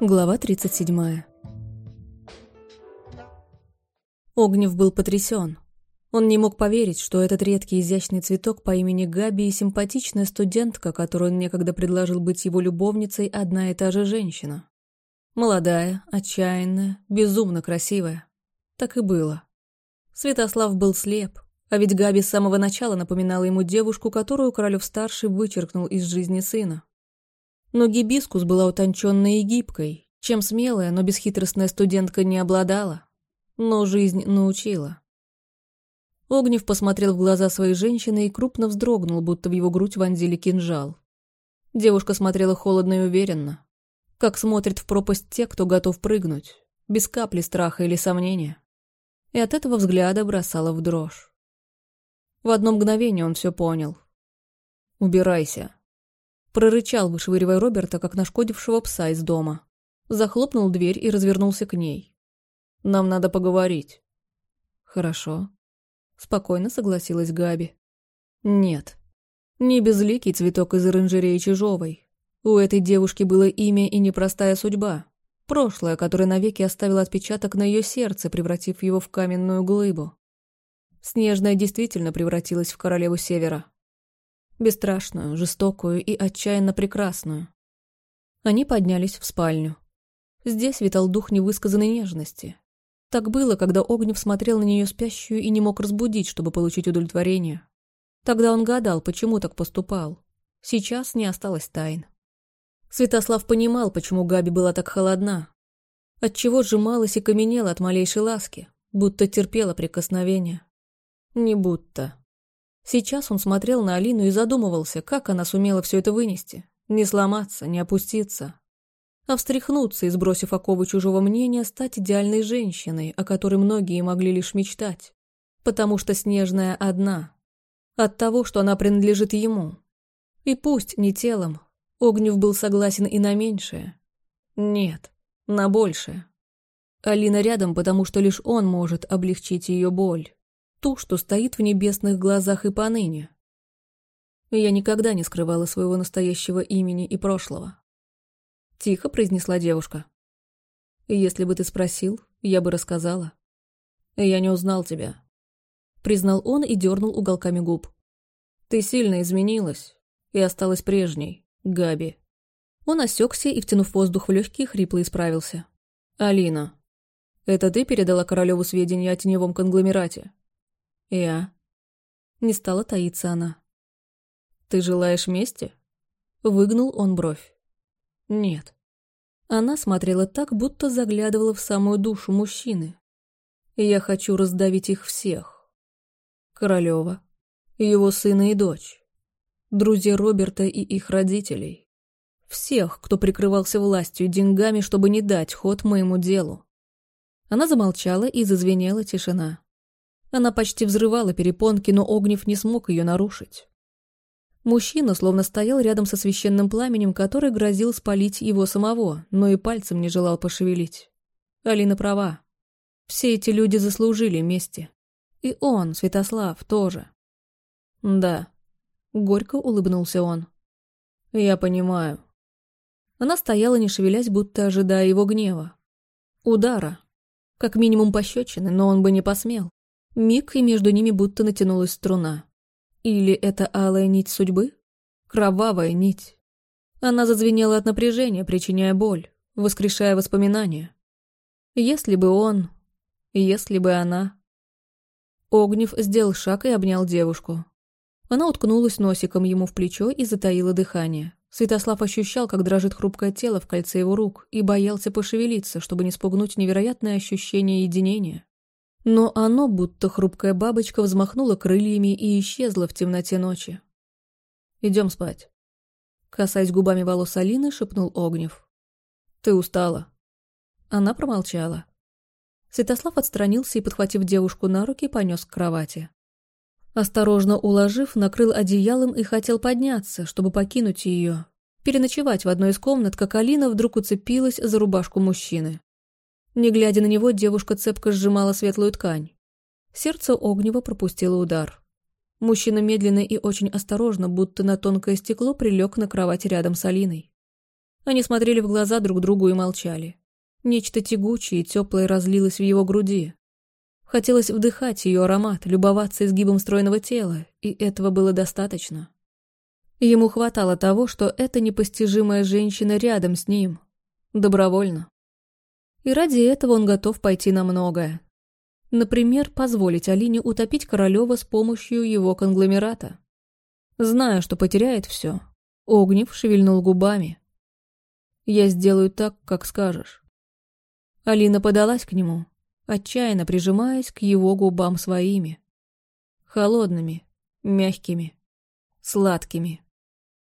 Глава 37. Огнев был потрясен. Он не мог поверить, что этот редкий изящный цветок по имени Габи и симпатичная студентка, которую он некогда предложил быть его любовницей, одна и та же женщина. Молодая, отчаянная, безумно красивая. Так и было. Святослав был слеп, а ведь Габи с самого начала напоминала ему девушку, которую Королев-старший вычеркнул из жизни сына. Но гибискус была утонченной и гибкой, чем смелая, но бесхитростная студентка не обладала. Но жизнь научила. Огнев посмотрел в глаза своей женщины и крупно вздрогнул, будто в его грудь вонзили кинжал. Девушка смотрела холодно и уверенно, как смотрят в пропасть те, кто готов прыгнуть, без капли страха или сомнения. И от этого взгляда бросала в дрожь. В одно мгновение он все понял. «Убирайся», Прорычал, вышвыривая Роберта, как нашкодившего пса из дома. Захлопнул дверь и развернулся к ней. «Нам надо поговорить». «Хорошо». Спокойно согласилась Габи. «Нет. Не безликий цветок из оранжереи Чижовой. У этой девушки было имя и непростая судьба. Прошлое, которое навеки оставило отпечаток на ее сердце, превратив его в каменную глыбу. Снежная действительно превратилась в королеву Севера. Бесстрашную, жестокую и отчаянно прекрасную. Они поднялись в спальню. Здесь витал дух невысказанной нежности. Так было, когда Огнев смотрел на нее спящую и не мог разбудить, чтобы получить удовлетворение. Тогда он гадал, почему так поступал. Сейчас не осталось тайн. Святослав понимал, почему Габи была так холодна. Отчего сжималась и каменела от малейшей ласки, будто терпела прикосновение. Не будто. Сейчас он смотрел на Алину и задумывался, как она сумела все это вынести. Не сломаться, не опуститься. А встряхнуться и, сбросив оковы чужого мнения, стать идеальной женщиной, о которой многие могли лишь мечтать. Потому что Снежная одна. От того, что она принадлежит ему. И пусть не телом, Огнев был согласен и на меньшее. Нет, на большее. Алина рядом, потому что лишь он может облегчить ее боль ту, что стоит в небесных глазах и поныне. Я никогда не скрывала своего настоящего имени и прошлого. Тихо произнесла девушка. Если бы ты спросил, я бы рассказала. Я не узнал тебя. Признал он и дернул уголками губ. Ты сильно изменилась и осталась прежней, Габи. Он осекся и, втянув воздух в легкие, хрипло исправился. «Алина, это ты передала королеву сведения о теневом конгломерате?» «Я». Не стала таиться она. «Ты желаешь мести?» Выгнул он бровь. «Нет». Она смотрела так, будто заглядывала в самую душу мужчины. «Я хочу раздавить их всех. Королева, его сына и дочь, друзья Роберта и их родителей. Всех, кто прикрывался властью и деньгами, чтобы не дать ход моему делу». Она замолчала, и зазвенела тишина. Она почти взрывала перепонки, но Огнев не смог ее нарушить. Мужчина словно стоял рядом со священным пламенем, который грозил спалить его самого, но и пальцем не желал пошевелить. Алина права. Все эти люди заслужили мести. И он, Святослав, тоже. Да. Горько улыбнулся он. Я понимаю. Она стояла, не шевелясь, будто ожидая его гнева. Удара. Как минимум пощечины, но он бы не посмел. Миг, и между ними будто натянулась струна. Или это алая нить судьбы? Кровавая нить. Она зазвенела от напряжения, причиняя боль, воскрешая воспоминания. Если бы он... Если бы она... Огнев сделал шаг и обнял девушку. Она уткнулась носиком ему в плечо и затаила дыхание. Святослав ощущал, как дрожит хрупкое тело в кольце его рук, и боялся пошевелиться, чтобы не спугнуть невероятное ощущение единения. Но оно, будто хрупкая бабочка, взмахнуло крыльями и исчезло в темноте ночи. «Идем спать». Касаясь губами волос Алины, шепнул Огнев. «Ты устала». Она промолчала. Святослав отстранился и, подхватив девушку на руки, понес к кровати. Осторожно уложив, накрыл одеялом и хотел подняться, чтобы покинуть ее, переночевать в одной из комнат, как Алина вдруг уцепилась за рубашку мужчины. Не глядя на него, девушка цепко сжимала светлую ткань. Сердце Огнева пропустило удар. Мужчина медленно и очень осторожно, будто на тонкое стекло, прилег на кровать рядом с Алиной. Они смотрели в глаза друг другу и молчали. Нечто тягучее и теплое разлилось в его груди. Хотелось вдыхать ее аромат, любоваться изгибом стройного тела, и этого было достаточно. Ему хватало того, что эта непостижимая женщина рядом с ним. Добровольно. И ради этого он готов пойти на многое. Например, позволить Алине утопить Королева с помощью его конгломерата. Зная, что потеряет все, Огнев шевельнул губами. «Я сделаю так, как скажешь». Алина подалась к нему, отчаянно прижимаясь к его губам своими. Холодными, мягкими, сладкими.